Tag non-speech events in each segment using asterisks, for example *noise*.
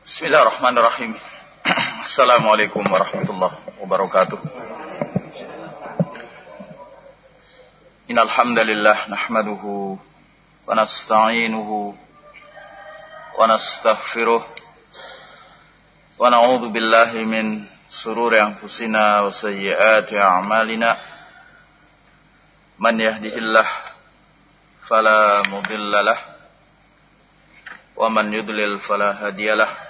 Bismillahirrahmanirrahim. *clears throat* Assalamualaikum warahmatullahi wabarakatuh. Innal hamdalillah nahmaduhu wa nasta'inuhu wa nastaghfiruh wa na'udzu billahi min sururi anfusina wa sayyiati a'malina. Man yahdihillah fala mudilla lah wa man yudlil fala hadiyalah.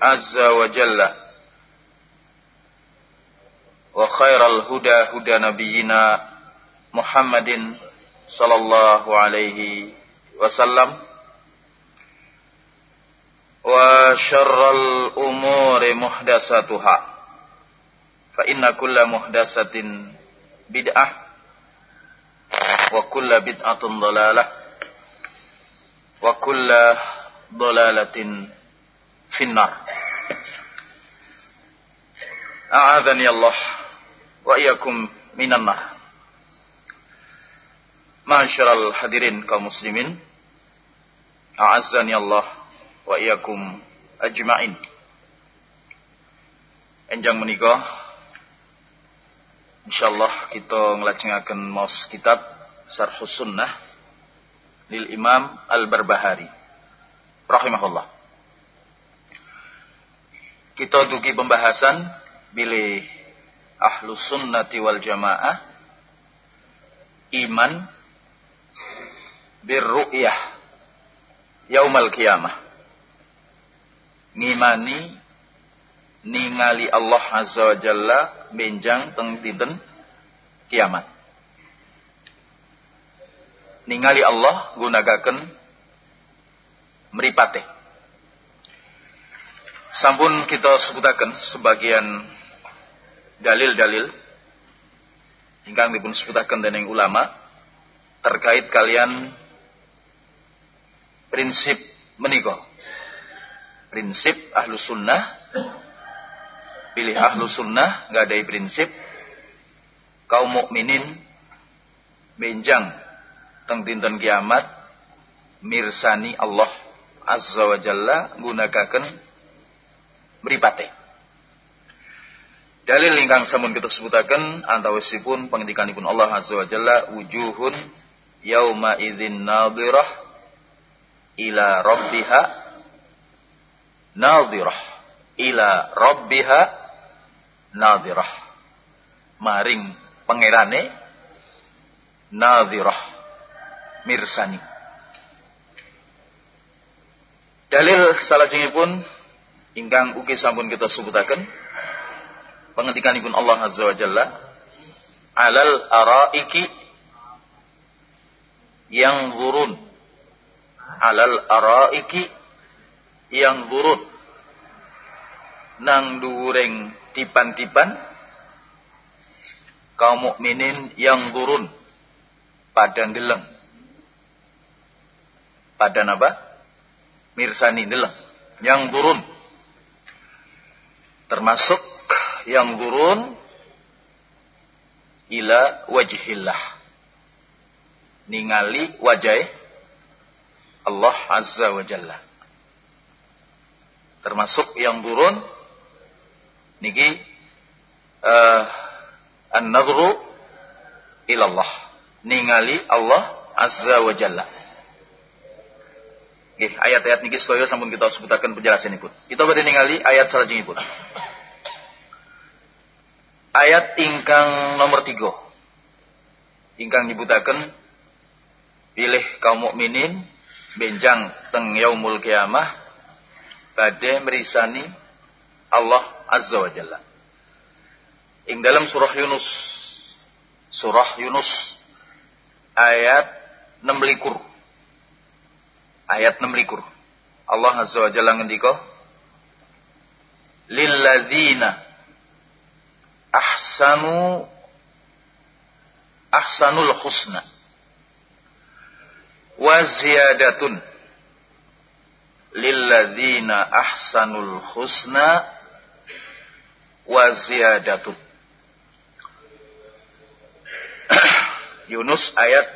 Azza wa Jalla. Wa khairal huda huda nabiyyina Muhammadin sallallahu alaihi wasallam. Wa syarral umuri muhdasatuha fa inna kulla muhdasatin bid'ah. Wa kulla bid'atun dalalah. Wa kulla dalalatin finnar. A'adhani Allah wa iyyakum minan nar. Ma'asyiral hadirin kaum muslimin a'azzani Allah wa iyyakum ajma'in. Enjang menikah Insyaallah kita ngelajengaken mos kitab Sarhus Sunnah lil Imam Al-Barbahari. Rahimahullah. Kita dugi pembahasan bilih Ahlus Sunnati wal Jamaah iman birru'yah yaumal qiyamah. Ngimani ningali Allah Azza wa Jalla benjang teng dinten kiamat ningali Allah gunagaken meripate. Sampun kita sebutaken sebagian dalil-dalil ingkang dipun sebutaken dening ulama terkait kalian prinsip menika. Prinsip ahlu sunnah pilih ahlu sunnah nggak ada prinsip kaum mukminin benjang teng dinten kiamat mirsani Allah azza wa jalla gunakaken mripate dalil ingkang sampun kita sebutaken antawisipun pengendikanipun Allah azza wa jalla wujuhun yauma idzin nadhirah ila rabbiha nadhirah ila rabbiha nadhirah maring pangerane nadhirah mirsani. Dalil salajengipun ingkang ugi sampun kita sebutaken. Pengendikanipun Allah Azza wa Jalla. Alal araiki yang burun alal araiki yang burun nang dureng tipan-tipan. Kaum mukminin yang burun pada geleng. Pada napa? Mirsani deleng yang turun. Termasuk yang turun ila wajhillah. Ningali wajah Allah azza wa jalla. Termasuk yang turun niki uh, an-nadhru ila Allah ningali Allah azza wa jalla Nggih, ayat-ayat niki sedaya sampun kita sebutaken penjelasanipun. Kita badhe ningali ayat salajengipun. Ayat ingkang nomor tiga. Ingkang nyebutaken pilih kaum mukminin benjang teng yaumul kiamah badhe merisani Allah azza wa jalla. Ing dalam surah Yunus surah Yunus ayat 6 likur ayat 6 likur. Allah Azza wa Jalla ngendika lilladzina ahsanu ahsanul husna wa ziyadatun. Lilladzina ahsanul husna wa ziyadatun. *clears throat* Yunus ayat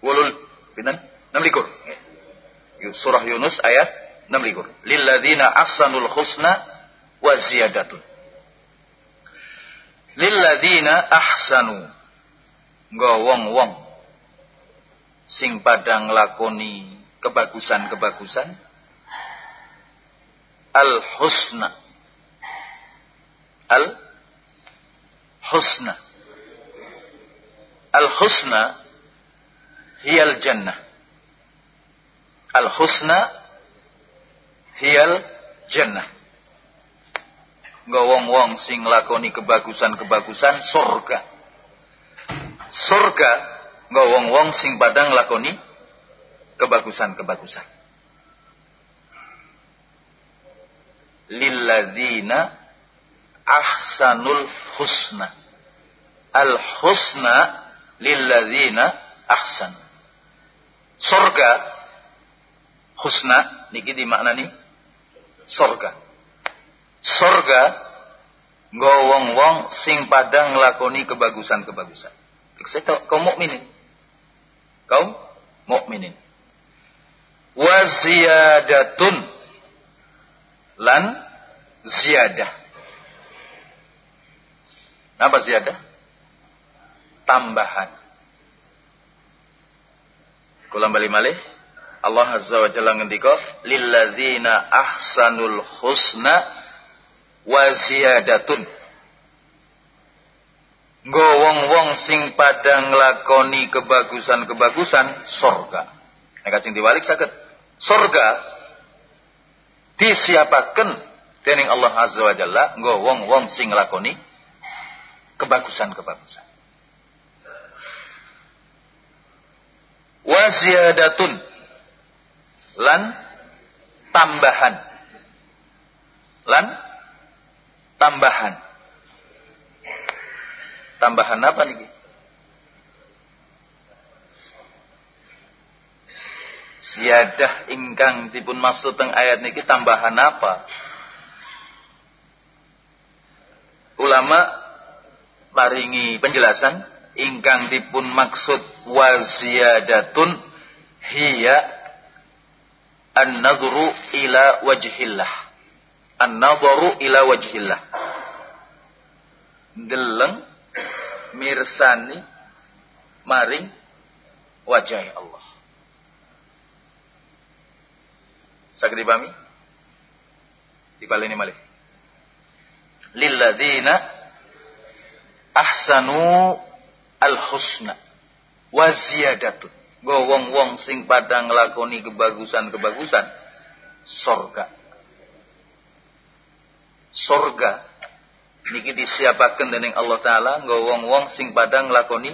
wulul pinten? 6 likur surah Yunus ayat 6 likur. Lilladzina ahsanul husna wa ziyadatun. Lilladzina ahsanu. Nggo wong-wong sing padang lakoni kebagusan-kebagusan al husna al husna al husna hiyal jannah Al-husna hiyal jannah. Ngowong-wong sing lakoni kebagusan-kebagusan surga. Surga ngowong-wong sing padang lakoni kebagusan-kebagusan. Lilladzina ahsanul husna. Al-husna lilladzina ahsan. Surga husna niki dimaknani sorga. Sorga nggo wong-wong sing padang nglakoni kebagusan-kebagusan. Kita kaum mukminin. Kaum mukminin. Wa ziyadatun lan ziyadah. Apa ziyadah? Tambahan. Kulang balik malih Allah Azza wa Jalla ngendika lilladzina ahsanul husna wa ziyadatun Nggo wong-wong sing padang nglakoni kebagusan-kebagusan surga. Nek kajeng diwalik saged surga disiapaken dening Allah Azza wa Jalla nggo wong-wong sing nglakoni kebagusan-kebagusan. Wa ziyadatun lan tambahan. Lan tambahan. Tambahan apa nih siadah ingkang dipun maksud teng ayat niki tambahan apa? Ulama paringi penjelasan ingkang dipun maksud waziyadatun hiya an-nadhru ila wajhillah. An-nadhru ila wajhillah. Deleng mirsani maring wajah Allah. Saged dipahami? Dibaleni malih. Lilladzina ahsanu al-husna wa ziyadatun Go wong-wong sing padang nglakoni kebagusan-kebagusan sorga. Sorga niki disiapaken dening Allah taala go wong-wong sing padang nglakoni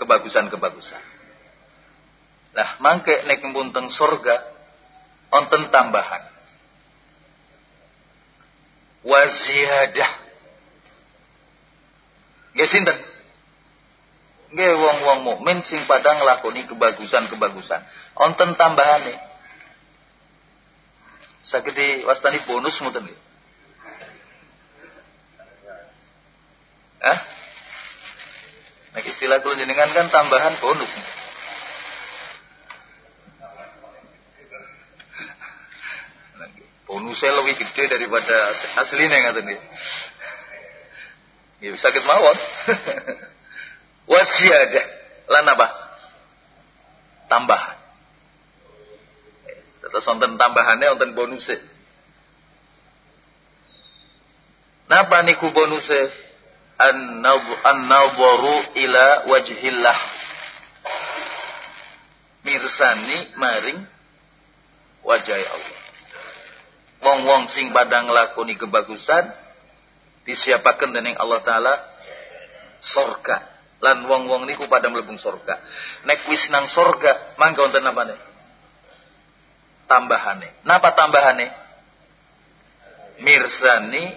kebagusan-kebagusan. Lah mangke nek mbunteng sorga onten tambahan. Waziyadah. Nggih sinten? Nggih wong-wong mukmin sing padang nglakoni kebagusan-kebagusan. Onten tambahane. Saged wastani bonus ngoten nggih. Hah? Nah, istilah kula jenengan kan tambahan bonus. Bonusnya lebih gede daripada aslinya ngaten nggih. Ya sakit mawon. *laughs* Wasiadah. Lan apa? Tambahan. Terus wonten tambahannya wonten bonusnya. Napa niku bonusnya? An-nadharu ila wajhillah. Mirsani maring wajah Allah. Wong-wong sing padang lakoni kebagusan disiapakan dening Allah taala sorga lan wong-wong niku pada melebung sorga. Nek wis nang sorga mangga wonten nih tambahane. Napa tambahane? Mirsani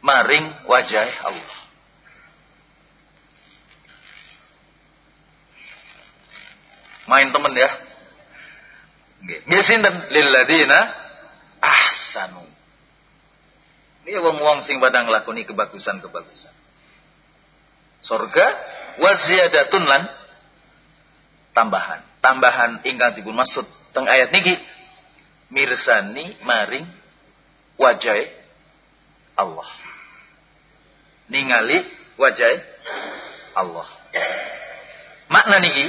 maring wajah Allah. Main temen ya. Nggih. Sinten? Lilladina ahsanu. Ini wong-wong sing pada nglakoni kebagusan-kebagusan. Sorga waziyadatun lan tambahan. Tambahan ingkang dipun maksud teng ayat niki mirsani maring wajah Allah. Ningali wajah Allah. Makna niki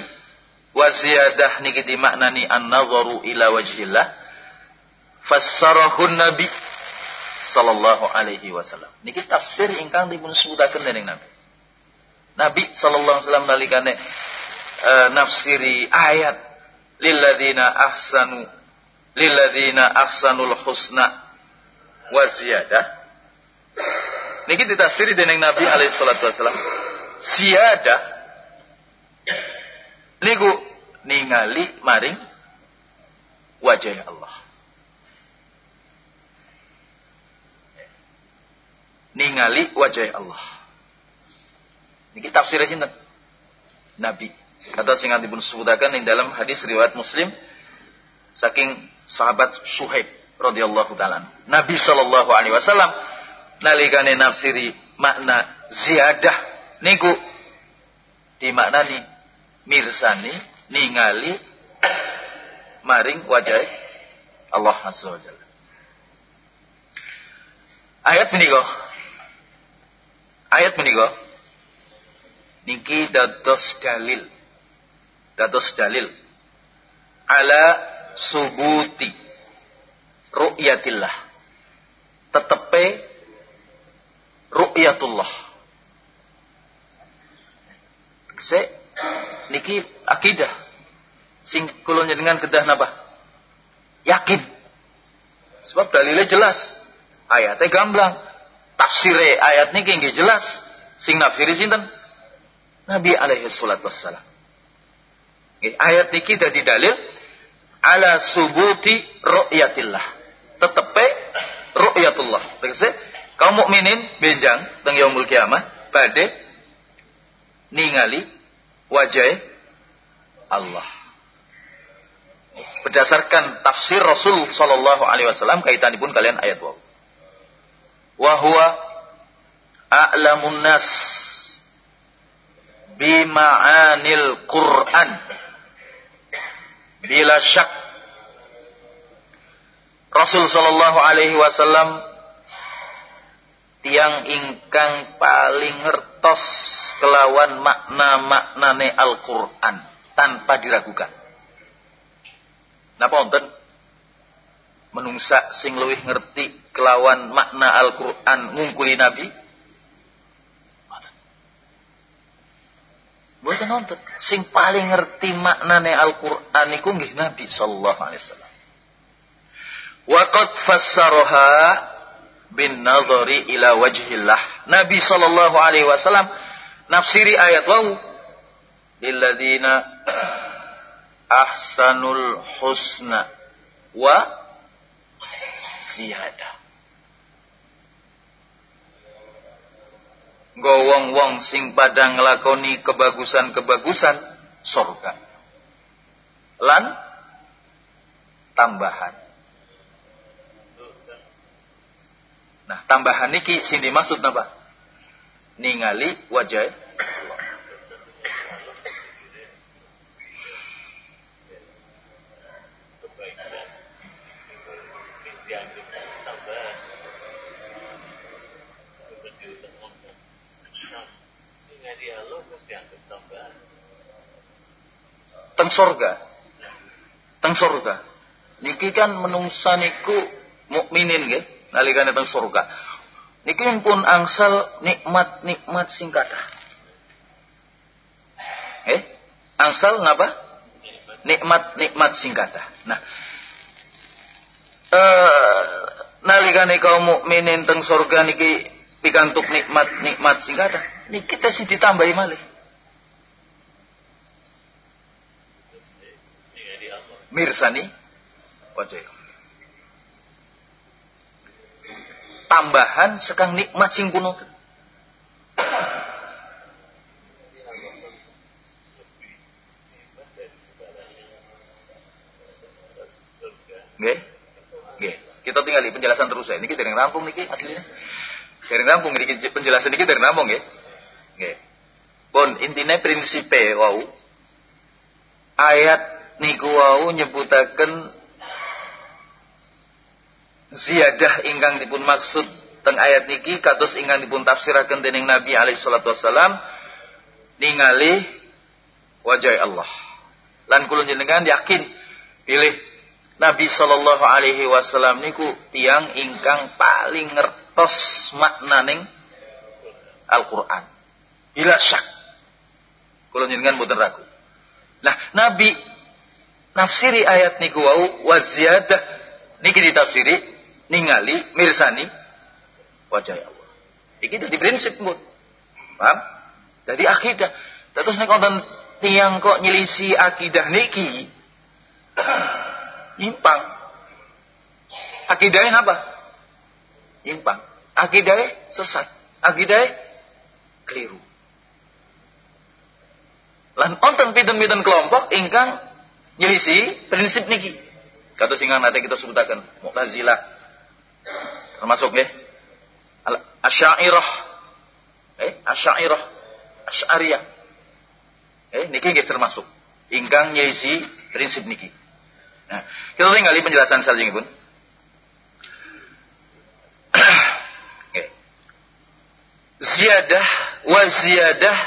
waziyadah niki dimaknani an-nadharu ila wajhillah fassarahun nabi sallallahu alaihi wasallam. Niki tafsir ingkang dipun sebutaken dening Nabi. Nabi sallallahu alaihi wasallam nalikane uh, nafsiri ayat lilladzina ahsanu lilladzina ahsanul husna wa ziyadah. Niki ditafsiri dening Nabi alaihi salatu wasallam. Siyadah niku ningali maring wajah Allah. ningali wajah Allah. Ini tafsir sinten? Nabi. Kata sing dipun sebutaken ing dalam hadis riwayat Muslim saking sahabat Suhaib radhiyallahu taala. Nabi sallallahu alaihi wasallam nalikane nafsiri makna ziyadah niku dimaknani mirsani ningali maring wajah Allah azza wajalla. Ayat menika ayat menika niki dados dalil. Dados dalil. Ala subuti. Ru'yatillah. Tetepe ru'yatullah. Se niki akidah. Sing dengan kedah napa? Yakin. Sebab dalilnya jelas. Ayatnya gamblang. Tafsire ayat niki nggih jelas. Sing nafsiri sinten Nabi alaihi salatu wassalam. Ayat niki dadi dalil ala subuti ru'yatillah. Tetepe ru'yatullah. Tegese kaum mukminin benjang teng yaumul kiamah badhe ningali wajah Allah. Berdasarkan tafsir Rasul sallallahu alaihi wasallam kaitanipun kalian ayat wau. Wahwa a'lamun nas bima'anil Quran bila syak Rasul sallallahu alaihi wasallam tiang ingkang paling ngertos kelawan makna-maknane Al-Qur'an tanpa diragukan. Napa wonten menungsa sing luwih ngerti kelawan makna Al-Quran ngungkuli Nabi? Bukan nonton. Sing paling ngerti maknane Al-Quran iku nggih Nabi sallallahu alaihi wasallam. Waqad fassaraha bin nadhari ila wajhillah. Nabi sallallahu alaihi wasallam nafsiri ayat wau lilladzina ahsanul husna wa ziyadah. Gowong-wong sing padang nglakoni kebagusan-kebagusan surga. Lan tambahan. Nah, tambahan niki sing dimaksud napa? ningali wajah Allah. Teng sorga. Teng sorga. Niki kan menungsa niku mukminin nggih nalikane teng sorga. Niki pun angsal nikmat-nikmat singkata. Eh? Angsal ngapa? Nikmat-nikmat singkata. Nah, eh nalikane kaum mukminin teng surga niki pikantuk nikmat-nikmat singkata. Niki sih ditambahi malih. Mirsani wajah tambahan sekang nikmat sing kuno. Nggih. Nggih. Kita di penjelasan terus ya. Niki dari rampung niki aslinya. Dari rampung niki penjelasan niki dari rampung nggih. Nggih. Pun intinya prinsipe wau ayat niku wau nyebutaken ziyadah ingkang dipun maksud teng ayat niki kados ingkang dipun tafsiraken dening Nabi alaihi salatu wasalam ningali wajah Allah. Lan kula jenengan yakin pilih Nabi sallallahu alaihi wasallam niku tiang ingkang paling ngertos maknaning Al-Qur'an. Bila syak. Kula jenengan boten ragu. Nah, Nabi nafsiri ayat niku wau wa ziyadah niki ditafsiri ningali mirsani wajah Allah. Iki jadi prinsip mut. Paham? Jadi akidah. Terus nek wonten tiang kok nyelisi akidah niki *clears throat* nyimpang. Akidahnya apa? Nyimpang. Akidahnya sesat. Akidahnya keliru. Lan onten pinten-pinten kelompok ingkang nyelisi prinsip niki. Kata singang nanti kita sebutakan Mu'tazilah, Termasuk ya. Asy'ariyah. Eh, Asy'ariyah. Asy'ariyah. Eh, niki nggih termasuk. Ingkang nyisi prinsip niki. Nah, kita tinggali penjelasan pun. okay. Ziyadah wa ziyadah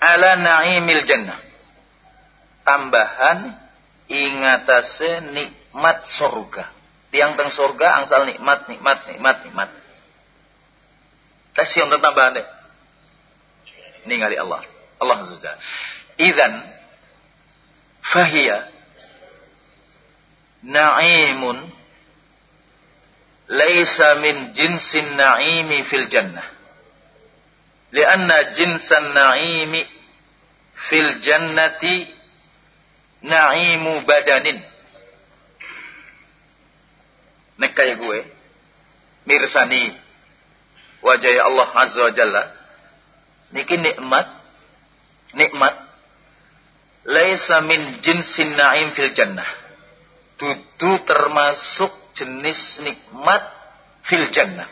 ala na'imil jannah. Tambahan ingatase nikmat surga. Tiang teng surga angsal nikmat, nikmat, nikmat, nikmat. Tes yang tambahan deh. Ningali Allah. Allah Azza Idan fahiya na'imun laisa min jinsin na'imi fil jannah. Lianna jinsan na'imi fil jannati na'imu badanin nek kayak gue. mirsani wajah Allah azza wa jalla niki nikmat nikmat laisa min jinsin na'im fil jannah dudu termasuk jenis nikmat fil jannah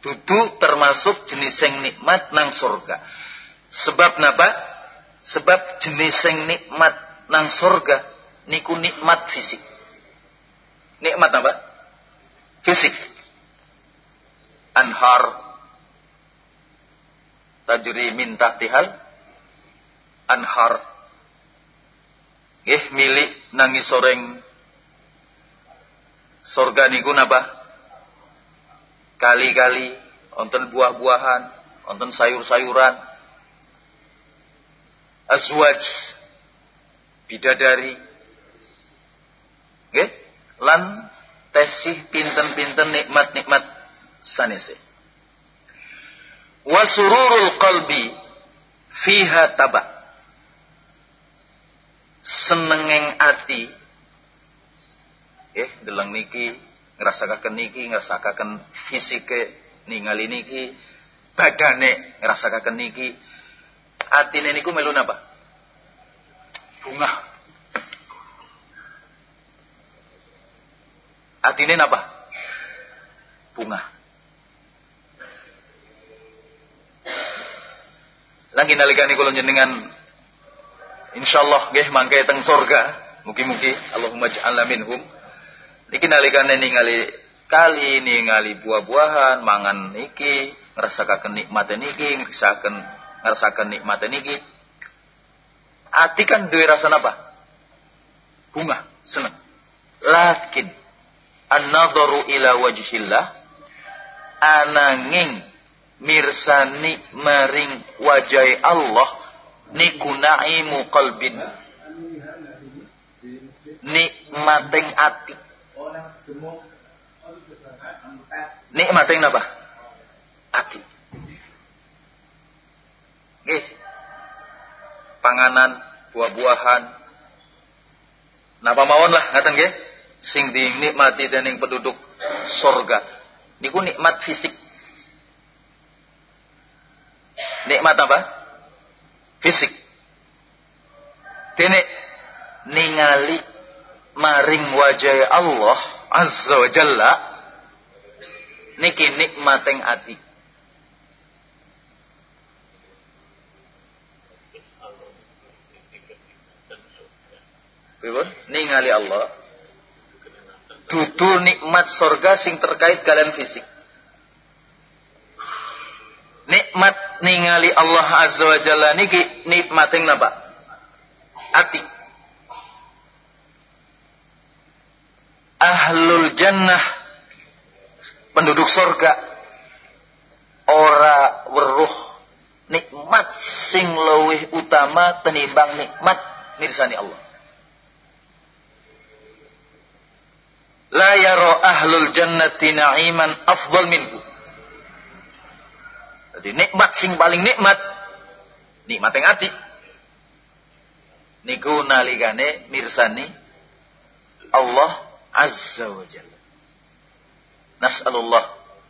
dudu termasuk jenis yang nikmat nang surga. Sebab napa? Sebab jenis yang nikmat nang surga niku nikmat fisik. Nikmat apa? Fisik. Anhar. Tajri min tahtihal. Anhar. Eh milik nangis soreng surga niku napa kali-kali onten buah-buahan onten sayur-sayuran. Azwaj bidadari. Nggih? Lan tesih pinten-pinten nikmat-nikmat sanese. Wa sururul qalbi fiha taba. Senengeng ati. Eh deleng niki ngrasakaken niki ngrasakaken fisike ningali niki badane ngrasakaken niki atine niku melu napa bunga Artinya apa? Bunga. Lagi nalikane kula jenengan insyaallah nggih mangke teng surga. Mugi-mugi Allahumma ja'alna minhum. Niki nalikane ningali kali ningali buah-buahan, mangan niki, ngrasakaken nikmat niki, ngrasakaken ngrasakaken nikmat niki. Ati kan duwe rasa apa? Bunga, seneng. Lakin an-nadharu ila wajhillah ananging mirsani maring wajai Allah niku naimu qalbin nikmating ati nikmating napa ati nggih panganan buah-buahan. Napa mawon lah ngaten nggih? Sing dinikmati dening penduduk sorga. Niku nikmat fisik. Nikmat apa? Fisik. Dene ningali maring wajah Allah azza wa jalla niki nikmating ati Pripun? Ningali Allah. Dudu nikmat sorga sing terkait kalian fisik. Nikmat ningali Allah Azza wa Jalla niki nikmating napa? Ati. Ahlul jannah penduduk sorga ora weruh nikmat sing luwih utama tenimbang nikmat mirsani Allah. La yara ahlul jannati na'iman afdal minhu. Jadi nikmat sing paling nikmat nikmat yang ati niku nalikane mirsani Allah azza wa jalla. Nas'alullah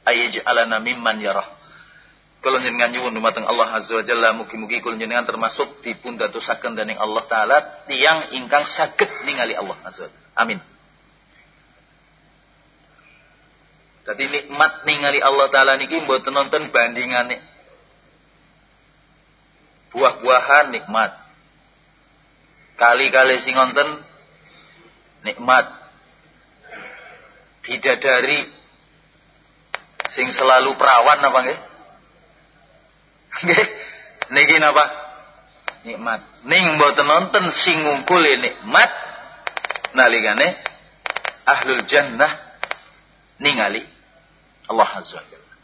ayyaj'alana mimman yarah. Kula jenengan nyuwun dumateng Allah azza wa jalla mugi-mugi kula jenengan termasuk dipun dadosaken dening Allah taala tiyang ingkang saged ningali Allah azza Amin. Jadi nikmat ningali Allah taala niki mboten nonton bandingane. Buah-buahan nikmat. Kali-kali sing ngonten nikmat bidadari sing selalu perawan apa nggih? Nggih. Niki napa? Nikmat. Ning mboten nonton sing ngungkule nikmat nalikane ahlul jannah ningali Allah Azza wa Jalla.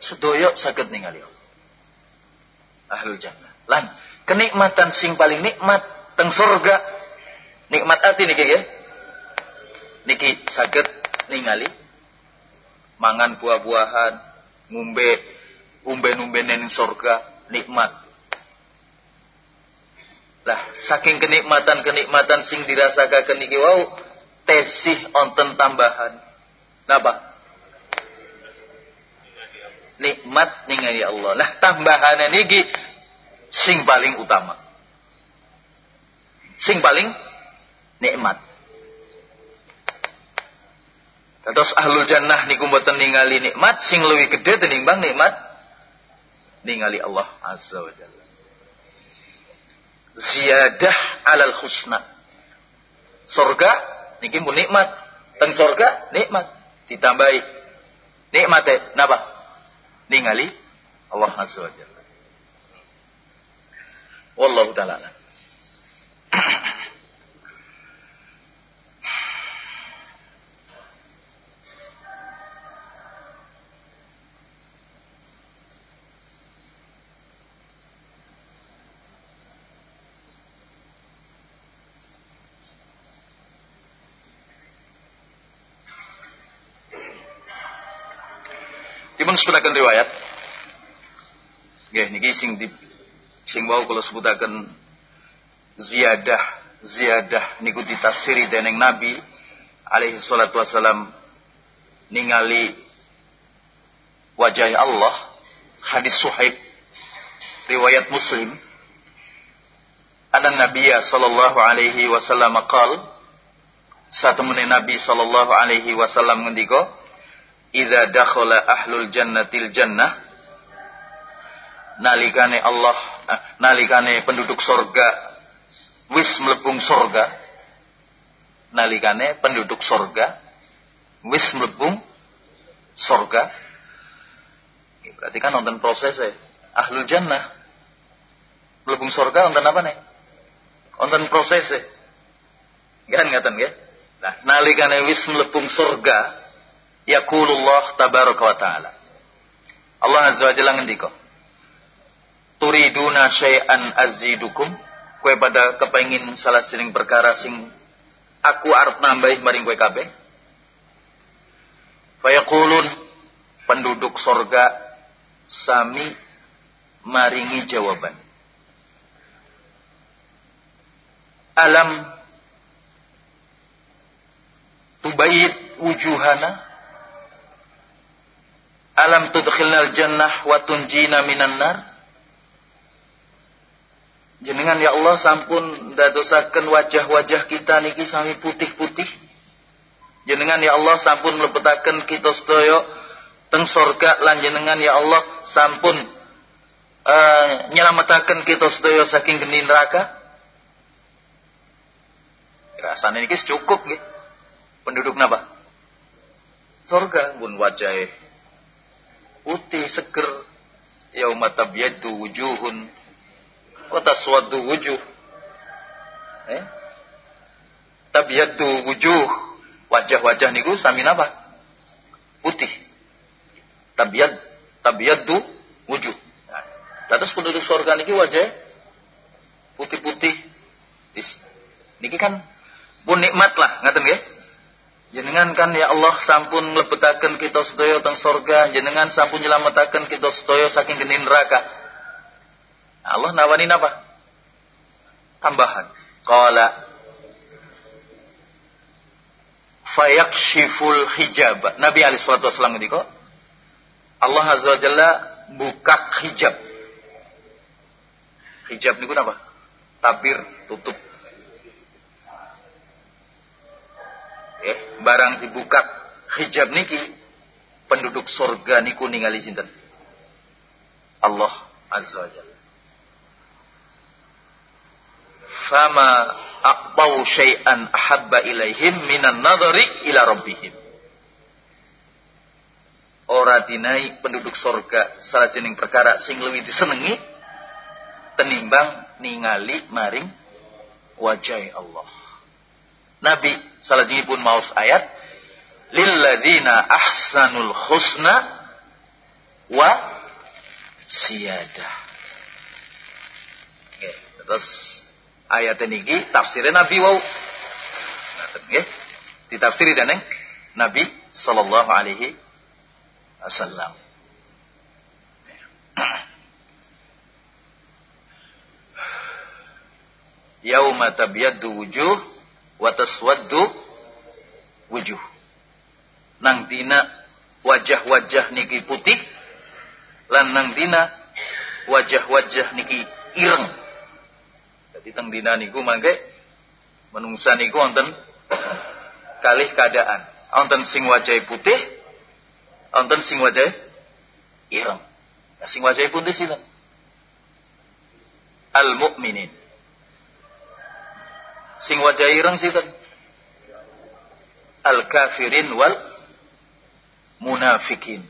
Sedoyo saged ningali Allah. Ahlul jannah. Lan kenikmatan sing paling nikmat teng surga nikmat hati niki ya? Niki saged ningali mangan buah-buahan ngumbe umben-umben ning surga nikmat. Lah saking kenikmatan-kenikmatan sing dirasakan niki wau tesih onten tambahan. Napa nikmat ningali Allah nah tambahan niki sing paling utama. Sing paling nikmat. Terus ahlul jannah niku mboten ningali nikmat sing luwih gede tinimbang nikmat ningali Allah azza wa jalla. Ziyadah alal husna. Surga niki pun nikmat. Teng surga nikmat ditambahi. Nikmate napa? Ningali Allah azza wa jalla. Wallahu taala. Dipun sebutaken riwayat. Nggih niki sing di sing wau kalau sebutaken ziyadah ziyadah niku ditafsiri dening Nabi alaihi salatu wasalam ningali wajah Allah hadis Suhaib riwayat Muslim anna Nabiya sallallahu alaihi wasallam qala satu menit Nabi sallallahu alaihi wasallam ngendika idza dakhala ahlul jannatil jannah nalikane Allah eh, nalikane penduduk sorga wis melebung sorga nalikane penduduk sorga wis melebung sorga. Berarti kan nonton prosesnya ahlul jannah. Melebung sorga nonton apa nih? Nonton prosesnya kan ngaten ya. Nah, nalikane wis mlebung surga, yaqulullah tabaraka wa taala. Allah azza wa jalla ngendika. Turiduna syai'an azidukum? Kowe pada kepengin salah sining perkara sing aku arep nambahi maring kowe kabeh? Fayaqulun penduduk surga sami maringi jawaban. Alam tubayit wujuhana alam tudkhilnal jannah wa tunjina minan nar? Jenengan ya Allah sampun dadosaken wajah-wajah kita niki sami putih-putih. Jenengan ya Allah sampun mlebetaken kita sedaya teng surga lan jenengan ya Allah sampun uh, nyelametaken kita sedaya saking geni neraka. Rasane niki cukup nggih. Penduduk napa? Surga pun wajah putih seger yauma tabyaddu wujuhun wa taswaddu wujuh. Eh? Tabyaddu wujuh wajah-wajah niku sami napa? Putih. Tabyad tabyaddu wujuh. Nah, terus penduduk surga niki wajah putih-putih. Niki kan pun nikmat lah, ngaten nggih? Jenengan kan ya Allah sampun mlebetaken kita sedaya teng sorga, jenengan sampun nyelametaken kita sedaya saking geni neraka. Allah nawani napa? Tambahan. Qala fayakshiful hijab. Nabi alaihi salatu wasallam ngendika, Allah azza jalla buka hijab. Hijab niku napa? Tabir, tutup eh, barang dibuka hijab niki penduduk surga niku ningali sinten? Allah azza wajalla fama aqbau syai'an ahabba ilaihim minan nadhari ila rabbihim. Ora dinai penduduk surga salah jening perkara sing luwih disenengi tenimbang ningali maring wajah Allah. Nabi pun maus ayat lilladzina ahsanul husna wa siyadah. Oke, terus ayat ini tafsirnya Nabi wau. Nggih. Ditafsiri daneng Nabi sallallahu alaihi wasallam. *clears throat* Yauma tabyaddu wujuh wataswaddu wujuh. Nang dina wajah-wajah niki putih lan nang dina wajah-wajah niki ireng. Jadi teng dina niku mangke menungsa niku wonten kalih keadaan. Wonten sing wajah putih, wonten sing wajah ireng. Nah, sing wajah putih sinten? Al-mu'minin sing wajah ireng sinten al kafirin wal munafikin.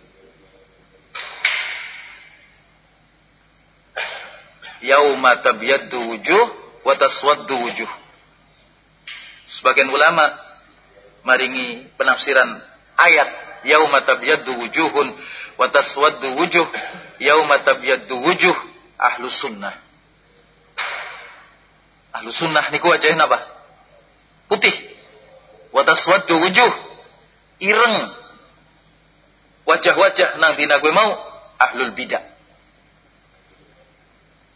Yauma tabyaddu wujuh wa taswaddu wujuh. Sebagian ulama maringi penafsiran ayat yauma tabyaddu wujuhun wa taswaddu wujuh yauma tabyaddu wujuh ahlus sunnah Ahlu sunnah niku wajahnya apa? Putih. Wataswaddu wujuh. Ireng. Wajah-wajah nang dina gue mau. Ahlul bidah.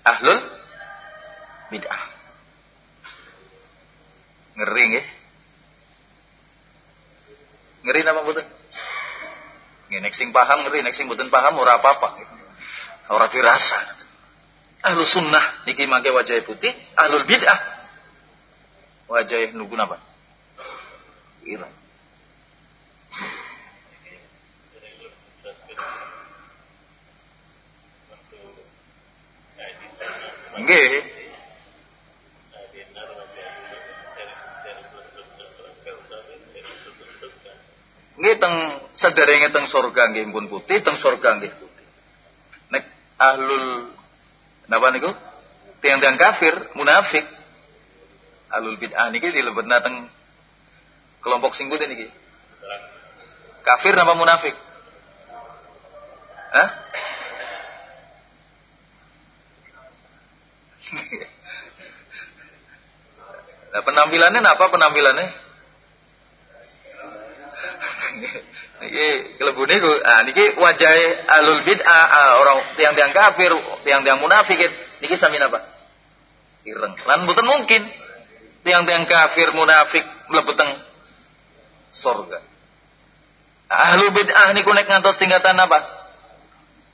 Ahlul bidah. Ngeri nggih. Ngeri betul? Nggih nek sing paham ngeri, nek sing paham ora apa-apa. Ora dirasa. Ahlu sunnah niki mangke wajah putih, ahlul bid'ah wajah nunggu napa? Ireng. Nggih. Nggih teng sederenge teng surga nggih pun putih, teng surga nggih putih. Nek ahlul napa niku? Tiang-tiang kafir, munafik. Ahlul bid'ah niki dilebetna teng kelompok sing putih niki. Kafir napa munafik? Hah? *laughs* Nah, penampilannya apa penampilannya? Niki kelebune ku ah niki wajah alul bid'ah ah, orang tiang-tiang kafir, tiang-tiang munafik niki sami napa? Ireng. Lan mboten mungkin tiang-tiang kafir munafik mlebu teng surga. Ahlul bid'ah niku nek ngantos tingkatan apa?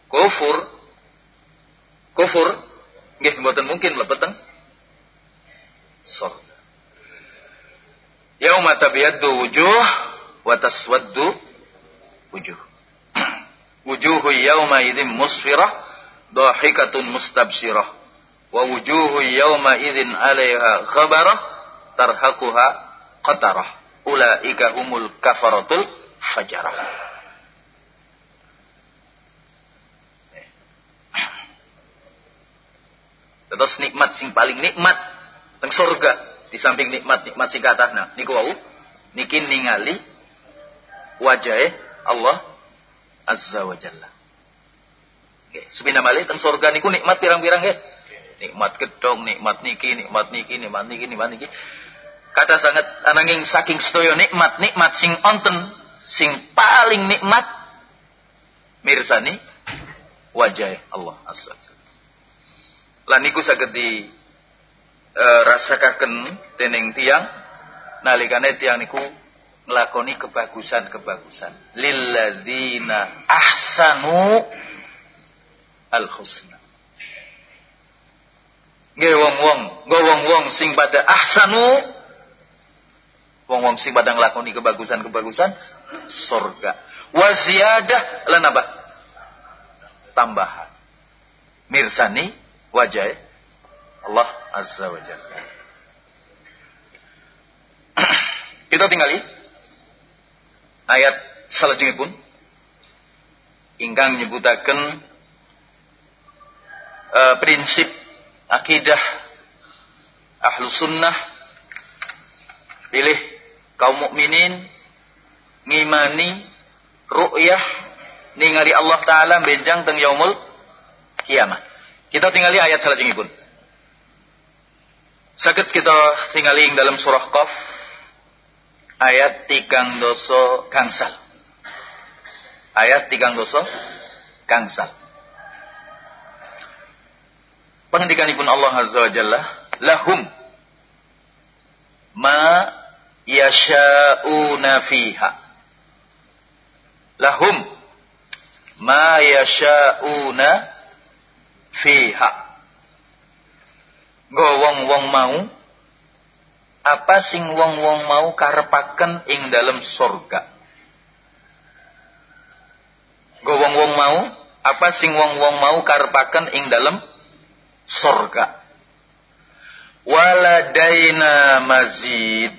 Kufur. Kufur nggih mboten mungkin mlebu teng surga. Yauma tabyaddu wujuh wa taswaddu wujuh. *clears throat* Wujuhu yauma idzin musfirah dhahikatun mustabsyirah wa wujuhu yauma idzin 'alaiha khabarah tarhaquha qatarah. Ulaika humul kafaratul fajarah. *clears throat* Terus nikmat sing paling nikmat teng surga di samping nikmat-nikmat sing nah niku wau niki ningali wajah Allah Azza wa Jalla. Nggih, sepina malih teng surga niku nikmat pirang-pirang nggih. Nikmat gedong, nikmat niki, nikmat niki, nikmat niki, nikmat niki. Kata sangat ananging saking sedaya nikmat, nikmat sing onten sing paling nikmat mirsani wajah Allah Azza wa Jalla. Lan niku saged di e, rasakaken dening tiang nalikane tiang niku nglakoni kebagusan-kebagusan. Lilladzina ahsanu al husna nggih wong-wong. Wong-wong sing pada ahsanu wong-wong sing pada nglakoni kebagusan-kebagusan surga wa ziyadah lan apa tambahan. Mirsani wajah Allah Azza wa Jalla. *clears throat* Kita tinggali ayat selanjutnya pun ingkang nyebutaken uh, prinsip akidah ahlu sunnah pilih kaum mukminin ngimani ru'yah ningali Allah taala benjang teng yaumul kiamat. Kita tinggali ayat selanjutnya pun. Sakit kita tinggali dalam surah Qaf ayat tigang doso gangsal. Ayat tigang doso gangsal. Pengendikanipun Allah Azza wa Jalla, lahum ma yasha'una fiha. Lahum ma yasha'una fiha Go wong-wong mau apa sing wong-wong mau karepaken ing dalam surga. Go wong-wong mau apa sing wong-wong mau karepaken ing dalam surga. Waladaina mazid.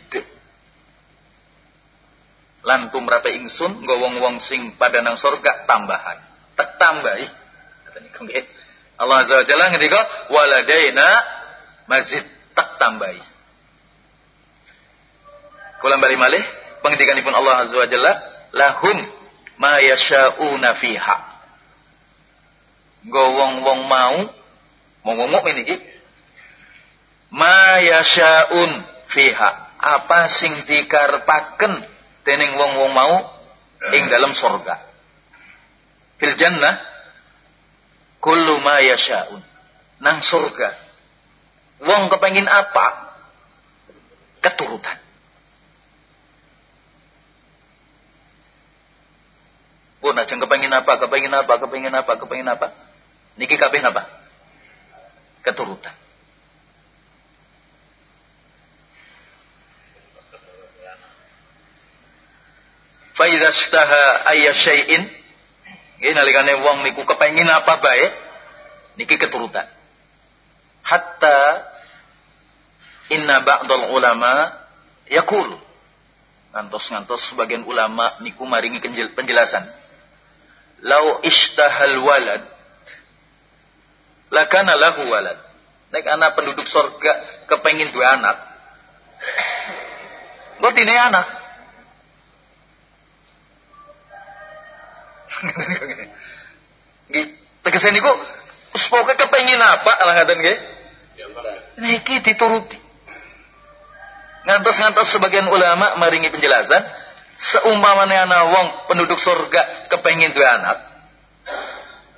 Lan tumrapa ingsun go wong-wong sing pada nang surga tambahan. Tak tambahi. Allah Azza wa Jalla ngendika waladaina masjid tak tambahi. Kula bali malih pengendikanipun Allah Azza wa Jalla lahum ma yasha'una fiha. Go wong-wong mau wong-wong mukmin iki ma yasha'un fiha. Apa sing dikarepaken dening wong-wong mau ing dalam surga. Fil jannah kullu ma yasha'un. Nang surga Wong kepengin apa? Keturutan. Pun aja kepengin apa, kepengin apa, kepengin apa, kepengin apa. Niki kabeh apa? Keturutan. fa idza istaha ayya syai'in nggih nalikane wong niku kepengin apa bae niki keturutan hatta inna ba'dal ulama yaqul ngantos-ngantos sebagian ulama niku maringi penjelasan lau ishtahal walad. Lakana lahu walad. Nek anak penduduk surga kepengin dua anak. Kok tine anak. Tegese niku wis pokoke kepengin apa lah ngaten nggih? Niki dituruti. Ngantos-ngantos sebagian ulama maringi penjelasan seumpamanya anak wong penduduk surga kepengin dua anak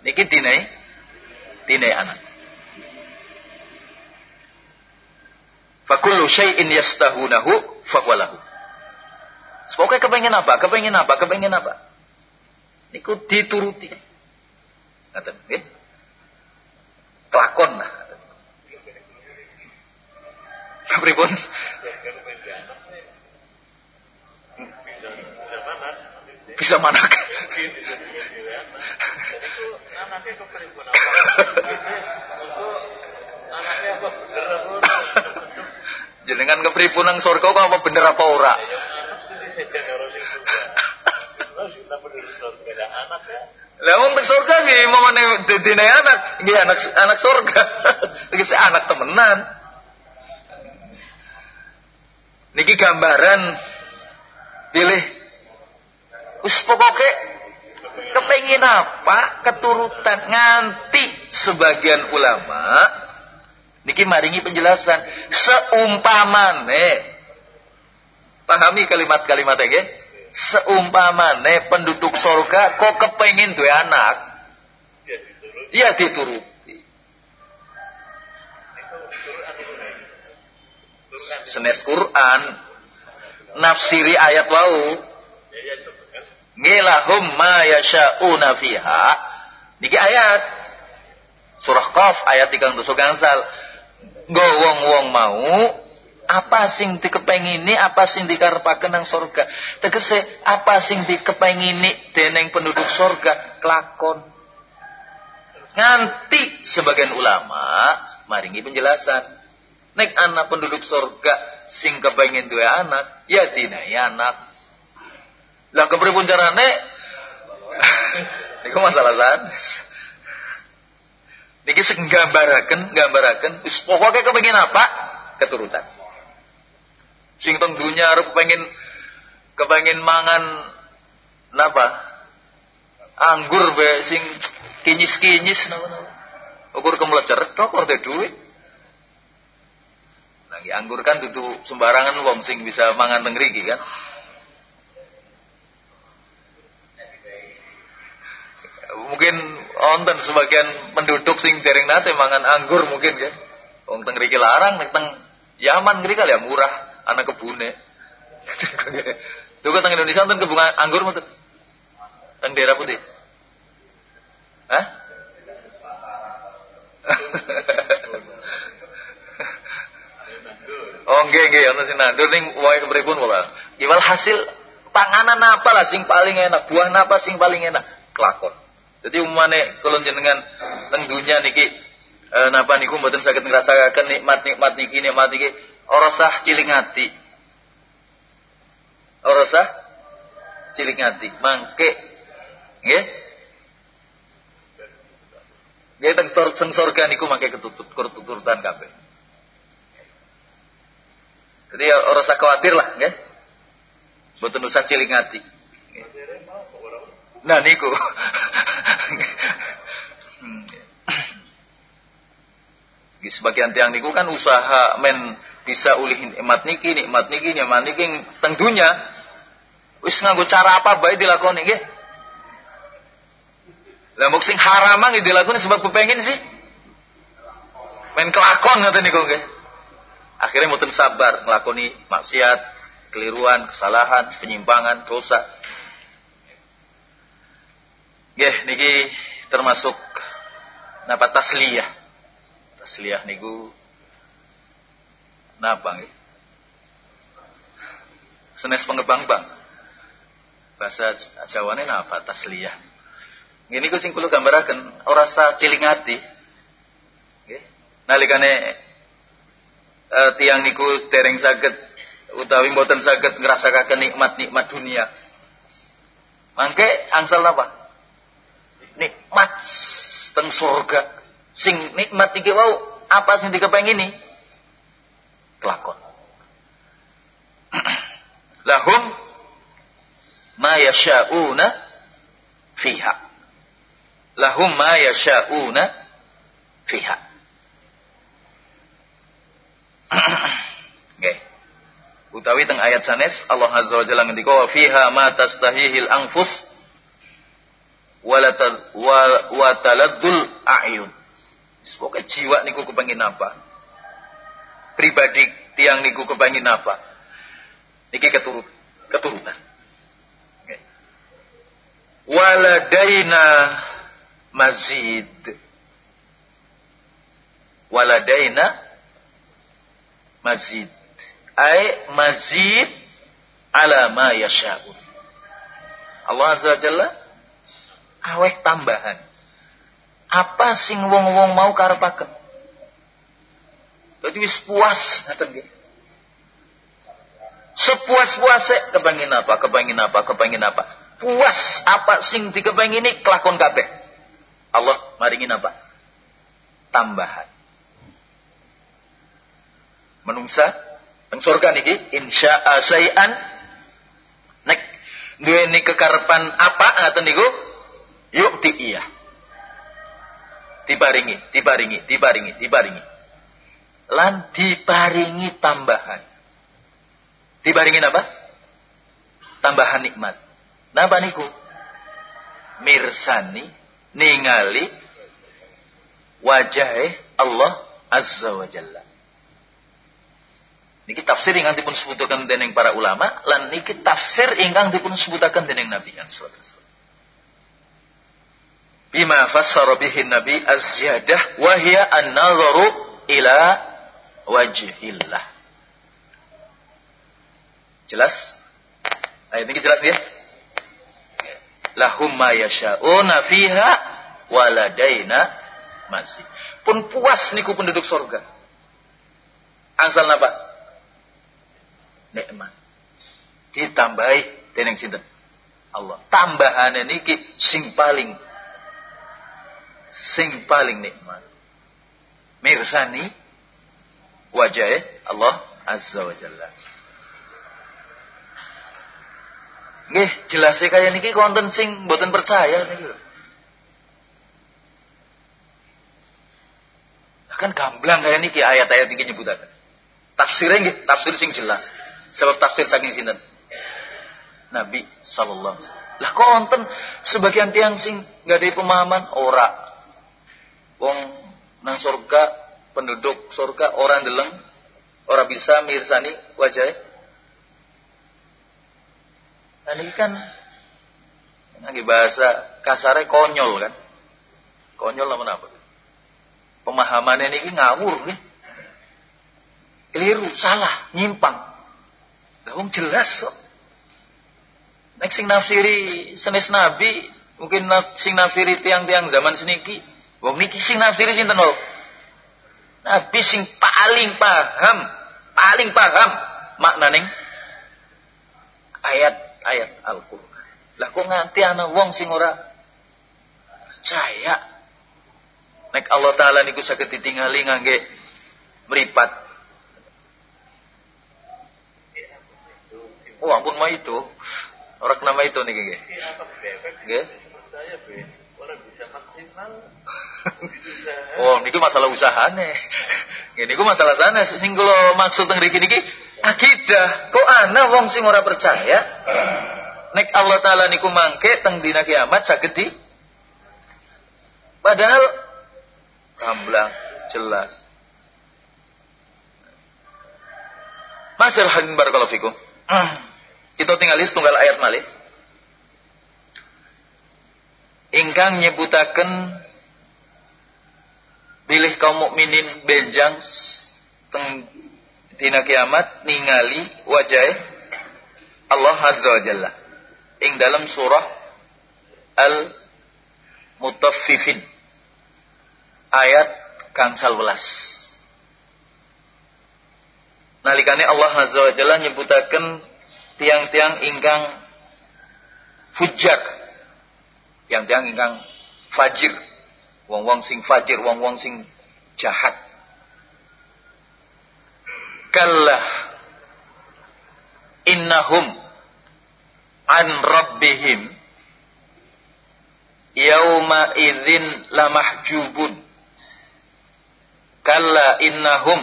niki dinai dinai anak fakullu syai'in yastahunahu fawalahu Pokoknya kepengen apa? Kepengen apa? Kepengen apa? Niku dituruti. Ngaten, nggih. Kelakon lah. Pripun? Bisa mana? Jenengan kepripun nang surga kok apa bener apa ora? Lah wong teng surga nggih mamane dadine anak, nggih anak anak surga. *laughs* Iki anak temenan. Niki gambaran pilih wis pokoke kepengin apa? Keturutan. Nganti sebagian ulama niki maringi penjelasan seumpamane pahami kalimat-kalimat ya seumpamane penduduk surga kok kepengin duwe anak? Ya dituruti. Senes Quran nafsiri ayat wau ngilahum ma yasha'una fiha. Niki ayat. Surah Qaf ayat 3 gangsal. Nggo wong-wong mau apa sing dikepengini apa sing dikarepaken nang surga tegese apa sing dikepengini dening penduduk surga kelakon. Nganti sebagian ulama maringi penjelasan. Nek anak penduduk surga sing kepengin duwe anak ya dinai anak lah kepripun carane? Niku masalah sanes. Niki sing gambaraken gambaraken wis pokoke kepengin apa? Keturutan. Sing teng dunya arep kepengin kepengin mangan napa? Anggur be sing kinyis-kinyis napa ukur kemlecer kok orde duit? Lagi anggur kan dudu sembarangan wong sing bisa mangan teng riki kan mungkin onten sebagian penduduk sing dereng nate mangan anggur mungkin kan wong teng riki larang nek teng Yaman kali ya murah anak kebune. *laughs* Tuh teng Indonesia nonton kebun anggur mboten? Teng daerah putih. Hah? *laughs* oh nggih nggih ana sing nandur ning wae kepripun pola. Iwal hasil panganan apa lah sing paling enak, buah apa sing paling enak? Kelakon. Jadi umumane kalau jenengan teng niki e, napa niku mboten saged ngrasakaken nikmat-nikmat niki nikmat niki ora sah cilik ati. Ora sah cilik ati. Mangke nggih. Nggih teng teng surga niku mangke ketutup ketutupan kabeh. Jadi ya ora usah khawatir lah nggih. Mboten usah cilik ati. Nah niku. Sebagian tiang niku kan usaha men bisa ulih nikmat niki nikmat niki nyaman niki tentunya wis nganggo cara apa baik dilakoni nggih? Lah mung sing haram nggih dilakoni sebab kepengin sih. Main kelakon ngoten niku nggih. Akhirnya mboten sabar nglakoni maksiat keliruan kesalahan penyimpangan dosa nggih niki termasuk napa tasliyah tasliyah niku Napa nggih? Senes pengebang-bang. bahasa Jawane napa tasliyah. Ngene iku sing kula gambaraken ora sa ciling ati. Nggih. Nalikane uh, tiang niku dereng saged utawi mboten saged ngrasakaken nikmat-nikmat dunia. Mangke angsal napa? Nikmat teng surga. Sing nikmat iki wau apa sing dikepengini? Kelakon. *clears throat* Lahum ma yasha'una fiha. Lahum ma yasha'una fiha. *clears throat* Nggih. Utawi teng ayat sanes Allah Azza wa Jalla ngendika fiha ma tastahihil anfus wa taladdul a'yun. Pokoke jiwa niku kepengin apa? Pribadi tiang niku kepengin apa? Niki keturut keturutan. Waladaina mazid. Waladaina mazid. Ay mazid ala ma yasha'un. Allah Azza wa Jalla aweh tambahan. Apa sing wong-wong mau karepaken? Dadi wis puas ngaten nggih. Sepuas-puase kepengin apa, kepengin apa, kepengin apa. Puas apa sing dikepengini kelakon kabeh. Allah maringin apa? Tambahan. Menungsa teng surga niki insya'a syai'an nek duweni kekarepan apa ngaten niku yuk di iya. Diparingi diparingi diparingi diparingi lan diparingi tambahan. Diparingi apa tambahan nikmat. Napa niku? Mirsani ningali wajah Allah azza wa jalla. Niki tafsir ingkang dipun sebutaken dening para ulama lan niki tafsir ingkang dipun sebutaken dening Nabi sallallahu bima fassara bihi Nabi az-ziyadah wa hiya an-nazaru ila wajhillah. Jelas? Ayat ini jelas ya? Lahum ma yasha'una fiha waladaina masih. Pun puas niku penduduk sorga. Angsal napa? Nikmat. Ditambahi dening sinten? Allah. Tambahan niki sing paling sing paling nikmat. Mirsani wajah Allah Azza wa Jalla. Nggih, jelasnya kaya niki konten sing mboten percaya niki lho. Kan gamblang kaya niki ayat-ayat niki nyebutaken. Tafsirnya nggih, tafsir sing jelas. Sebab tafsir saking sinten? Nabi sallallahu alaihi wasallam. Lah kok wonten sebagian tiang sing nggak ada pemahaman ora wong nang surga penduduk surga orang deleng orang bisa mirsani wajah. Ini kan lagi bahasa kasarnya konyol kan? Konyol apa apa? Pemahamannya ini ngawur nih. Keliru salah nyimpang. Gak jelas kok. Nek sing nafsiri senes nabi mungkin sing nafsiri tiang-tiang zaman seniki Wong niki sing nafsiri sinten lho? Nabi sing paling paham, paling paham maknaning ayat-ayat Al-Qur'an. Lah kok nganti ana wong sing ora percaya nek Allah taala niku saged ditingali ngangge meripat. Oh ampun mah itu. Orang nama itu nih nggih. Nggih. Bisa maksimal. *laughs* Oh niku masalah usahane. Ini ku masalah sana. Sing kula maksud teng mriki niki akidah. Kok ana wong sing ora percaya? Nek Allah taala niku mangke teng dina kiamat saged di? Padahal gamblang jelas. Masyaallah barakallahu fikum. Kita tinggal tunggal ayat malih ingkang nyebutaken pilih kaum mukminin benjang teng dina kiamat ningali wajah Allah azza wa jalla ing dalam surah Al Mutaffifin ayat gangsal welas. Nalikane Allah Azza wa Jalla nyebutaken tiang-tiang ingkang fujar. Tiang-tiang ingkang fajir. Wong-wong sing fajir, wong-wong sing jahat. Kallah innahum an rabbihim yauma idzin lamahjubun kalla innahum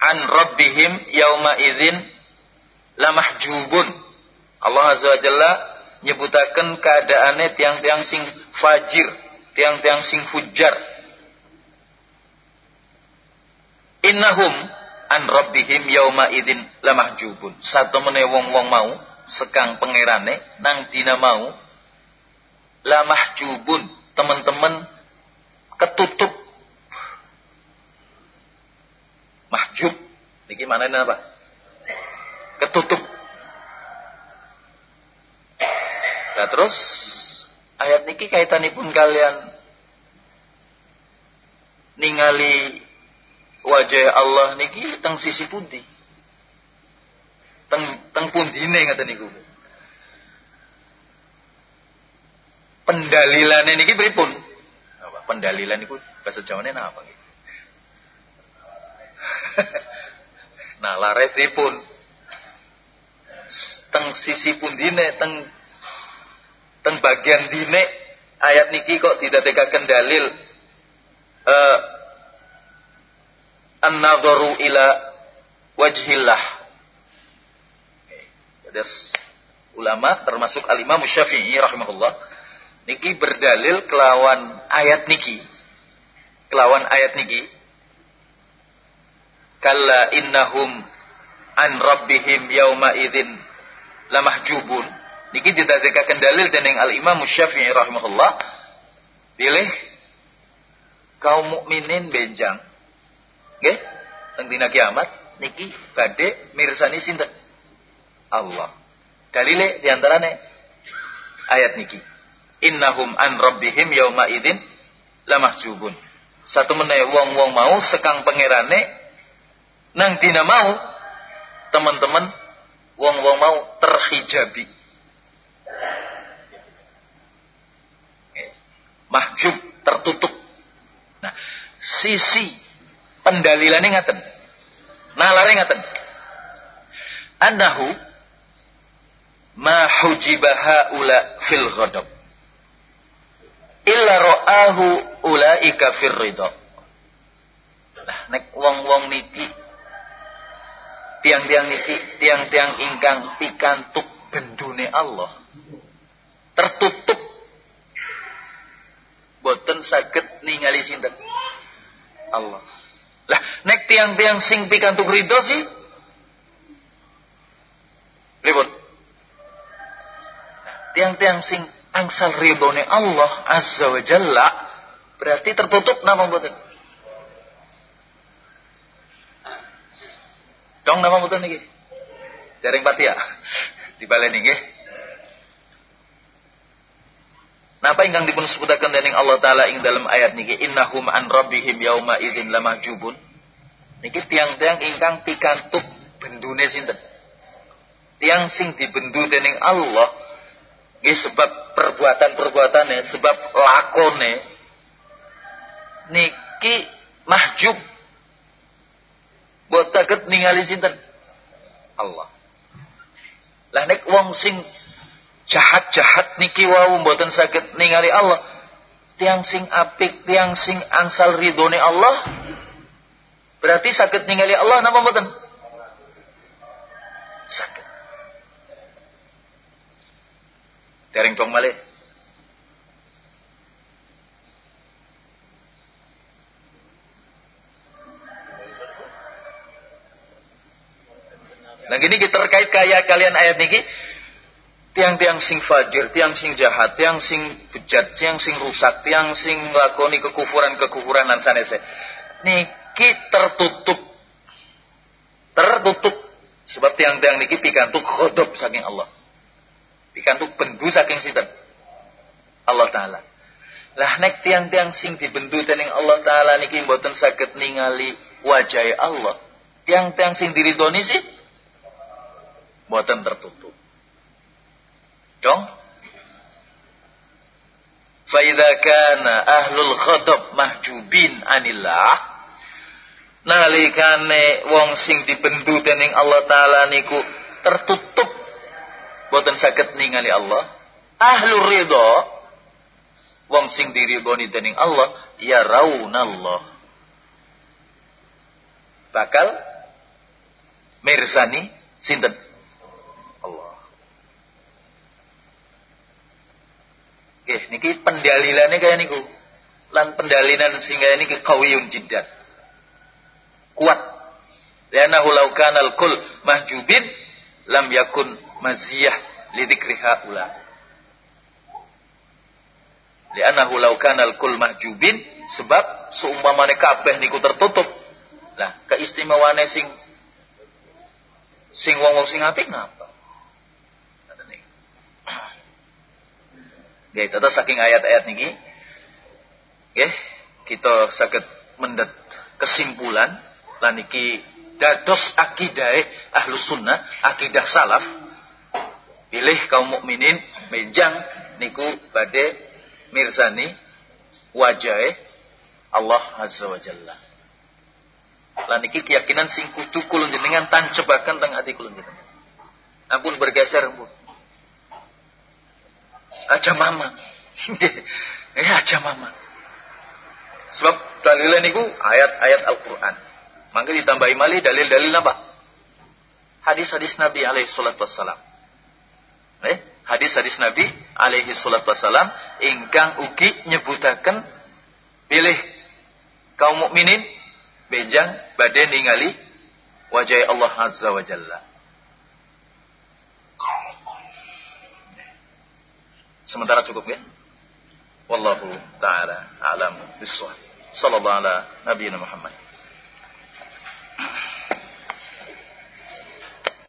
an rabbihim yauma idzin lamahjubun Allah azza wa jalla nyebutaken keadaannya tiang-tiang sing fajir tiang-tiang sing fujar. Innahum an rabbihim yauma idzin lamahjubun. Satu mene wong-wong mau sekang pangerane nang dina mau lamahjubun. Teman-teman ketutup. Mahjub. Niki mana apa? Ketutup nah terus ayat niki kaitanipun kalian ningali wajah Allah niki teng sisi pundi? Teng teng pundine ngaten niku. Pendalilan niki pripun? Pendalilan niku bahasa Jawane napa nggih? *laughs* Nah lare pripun? Teng sisi pundine teng teng bagian dine ayat niki kok tidak didadekaken dalil uh, an-nadharu ila wajhillah. Jadi ulama termasuk al-Imam Syafi'i rahimahullah niki berdalil kelawan ayat niki. Kelawan ayat niki. Kalla innahum an rabbihim yauma idzin lamahjubun niki didadekaken dalil dening al Imam Syafi'i rahimahullah pilih kaum mukminin benjang. Nggih teng dina kiamat. Niki badhe mirsani sinten? Allah. Dalile diantarane ayat niki. Innahum an rabbihim yauma idzin lamahjubun. Satu meneh wong-wong mau sekang pangerane nang dina mau teman-teman wong-wong mau terhijabi mahjub tertutup. Nah sisi pendalilannya ngaten nalare ngaten. Annahu ma hujibaha ula fil ghadab illa ra'ahu ulaika fir ridha. Nah nek wong-wong niki tiang-tiang niki tiang-tiang ingkang pikantuk bendune Allah tertutup boten saged ningali sinten Allah lah nek tiang-tiang sing pikantuk ridho sih ribut tiang-tiang sing angsal ridhone Allah azza wa jalla berarti tertutup nama boten Dong nama betul niki. Jaring pati ya. Dibaleni nggih. Napa ingkang dipun sebutaken dening Allah taala ing dalam ayat niki innahum an rabbihim yauma idzin lamahjubun. Niki tiang-tiang ingkang pikantuk bendune sinten? Tiang sing dibendu dening Allah nggih sebab perbuatan-perbuatane, sebab lakone niki mahjub buat takut ningali sinten Allah lah nek wong sing jahat-jahat niki wau mboten saged ningali Allah. Tiang sing apik tiang sing angsal ridhone Allah berarti sakit ningali Allah napa mboten? Sakit dereng tong malih. Nah kita terkait kaya kalian ayat niki tiang-tiang sing fajir, tiang sing jahat, tiang sing bejat, tiang sing rusak, tiang sing lakoni kekufuran-kekufuran dan sanese. Niki tertutup. Tertutup sebab tiang-tiang niki pikantuk khodop saking Allah. Pikantuk bendu saking sinten? Allah taala. Lah nek tiang-tiang sing dibendu dening Allah taala niki mboten saged ningali wajah Allah. Tiang-tiang sing diridoni sih mboten tertutup. Dong? Faidha kana ahlul ghadab mahjubin anillah nalikane wong sing dibendu dening Allah taala niku tertutup boten saged ningali Allah. Ahlur ridha wong sing diridhoni dening Allah ya raunallah bakal mirsani sinten Allah Oke, niki pendalilannya kayak niku. Lan pendalilan sehingga ini kawiyun jiddan. Kuat. Law kanal kul mahjubin lam yakun maziyah lidzikri haula. Li'annahu law kanal kul mahjubin sebab seumpamane kabeh niku tertutup. Lah, keistimewaane sing sing wong-wong sing apik ngapa? Nggih, itu saking ayat-ayat niki. Nggih, kita saged mendet kesimpulan lan niki dados akidah ahlu sunnah, akidah salaf. Pilih kaum mukminin menjang niku badhe mirsani wajah Allah Azza wa Jalla. Lan iki keyakinan sing kudu kula jenengan tancebaken teng ati kula jenengan. Ampun bergeser ampun. Aja mama. *laughs* eh aja mama. Sebab dalilnya niku ayat-ayat Al-Qur'an. Maka ditambahi malih dalil-dalil apa? Hadis-hadis Nabi alaihi salatu wassalam. Eh, hadis-hadis Nabi alaihi salatu wassalam ingkang ugi nyebutaken pilih kaum mukminin benjang badhe ningali wajah Allah azza wa jalla. Sementara cukup ya? Wallahu taala alam bisawab. Sallallahu ala nabiyina Muhammad.